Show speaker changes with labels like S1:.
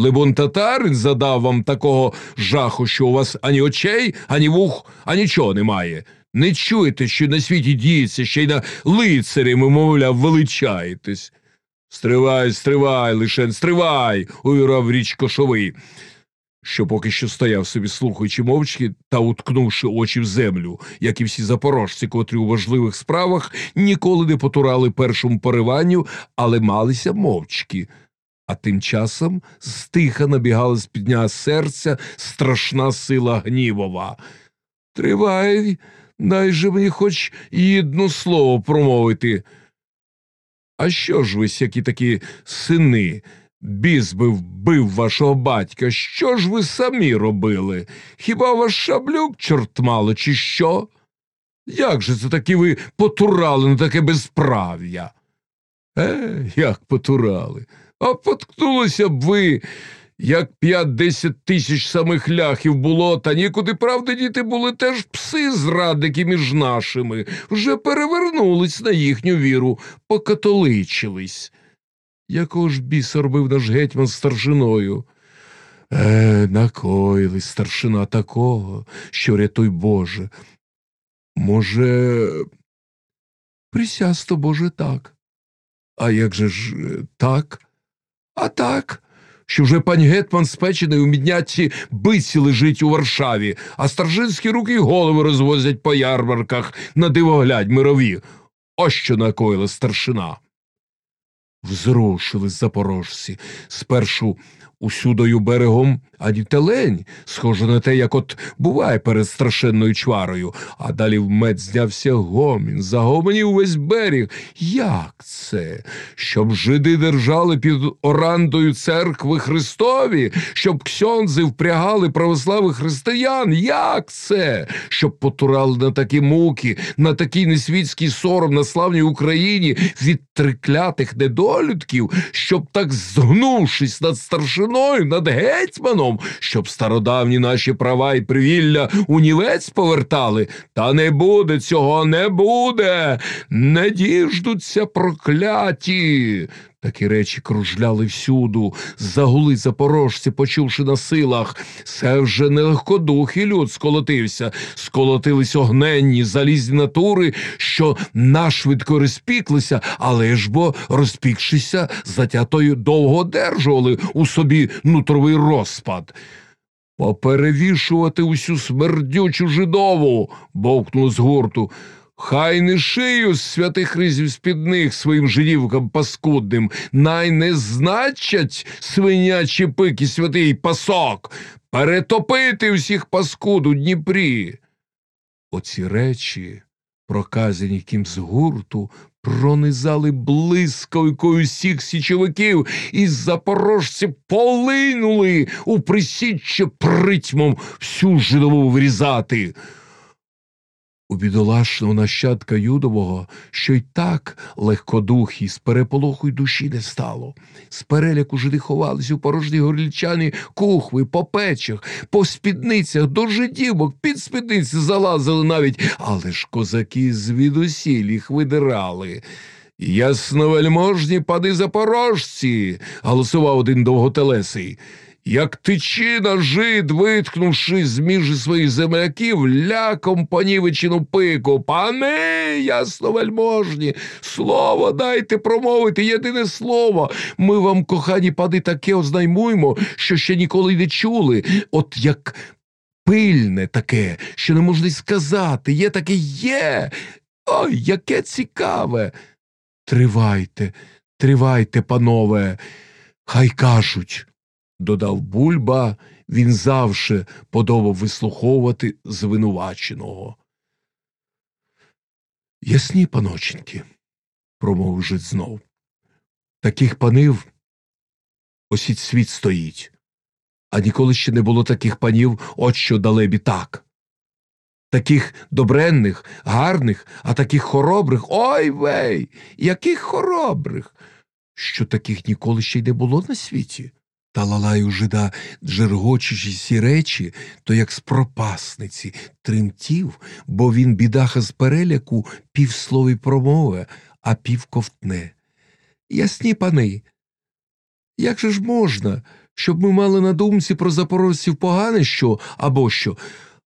S1: Либон татарин задав вам такого жаху, що у вас ані очей, ані вух, а нічого немає. Не чуєте, що на світі діється, ще й на лицарями, мовляв, величаєтесь. Стривай, стривай, лишен, стривай, увірав річ кошовий, що поки що стояв собі, слухаючи мовчки та уткнувши очі в землю, як і всі запорожці, котрі у важливих справах ніколи не потурали першому пориванню, але малися мовчки. А тим часом стиха набігала з підня серця страшна сила гнівова. Тривай, дай же мені хоч єдно слово промовити. А що ж ви, які такі сини? Біс би вбив вашого батька. Що ж ви самі робили? Хіба ваш шаблюк чорт мало, чи що? Як же це таки ви потурали на таке безправ'я? Е, як потурали? А поткнулися б ви, як п'ять-десять тисяч самих ляхів було, та нікуди правди діти були теж пси зрадники між нашими, вже перевернулись на їхню віру, покатоличились. Якого ж біса робив наш гетьман старшиною? Е, накоїли старшина такого, що рятуй Боже. Може, присясто, Боже, так. А як же ж е, так? А так, що вже пань гетьман спечений у мідняці биці лежить у Варшаві, а старжинські руки й голови розвозять по ярмарках на дивоглядь мирові. Ось що накоїла старшина. Взрушили запорожці, спершу усюдою берегом, ані телень, схоже на те, як от буває перед страшенною чварою, а далі вмить знявся гомін, загомонів увесь берег. Як це? Щоб жиди держали під орандою церкви Христові, щоб ксьонзи впрягали православних християн? Як це? Щоб потурали на такі муки, на такий несвітський сором на славній Україні від триклятих недолюдків, щоб так згнувшись над старшиною, над гетьманом, щоб стародавні наші права і привілля унівець повертали. Та не буде цього, не буде. Не діждуться прокляті. Такі речі кружляли всюду, загули запорожці, почувши на силах. Це вже не легкодухий люд сколотився, сколотились огненні, залізні натури, що нашвидко розпіклися, але ж бо, розпікшися, затятою довго одержували у собі нутровий розпад. Поперевішувати усю смердючу жидову, бовкнуло з гурту. Хай не шию з святих ризів спідних своїм жидівкам паскудним, най не значать свинячі пики святий пасок, перетопити всіх паскуд у Дніпрі. Оці речі, проказані ким з гурту, пронизали блискавкою всіх січовиків, і запорожці полинули у присіччя притьмом всю жидову вирізати. У бідолашного нащадка Юдового, що й так легкодухі, з переполоху й душі не стало. З переляку жиди ховались у порожні горлічані кухви, по печах, по спідницях, до жидівок, під спідниці залазили навіть, але ж козаки звідусіль їх видирали. Ясновельможні пани запорожці, голосував один довготелесий. Як тичина жид, виткнувши з між своїх земляків, ляком понівечену пику. Пане ясновельможні, слово дайте промовити, єдине слово. Ми вам, кохані пани, таке ознаймуємо, що ще ніколи не чули. От як пильне таке, що не можна й сказати, є таке є. Ой, яке цікаве. Тривайте, тривайте, панове, хай кажуть додав бульба, він завше подобав вислуховувати звинуваченого. Ясні, паноченьки, промовив жит знов. Таких панів осіть світ стоїть, а ніколи ще не було таких панів, от що далебі так. Таких добренних, гарних, а таких хоробрих. Ой вей, яких хоробрих, що таких ніколи ще й не було на світі. Та лалаю жида, джергочучи сі речі, то як з пропасниці тремтів, бо він, бідаха з переляку, півслові промове, а пів ковтне. Ясні пани, як же ж можна, щоб ми мали на думці про запорожців погане що або що.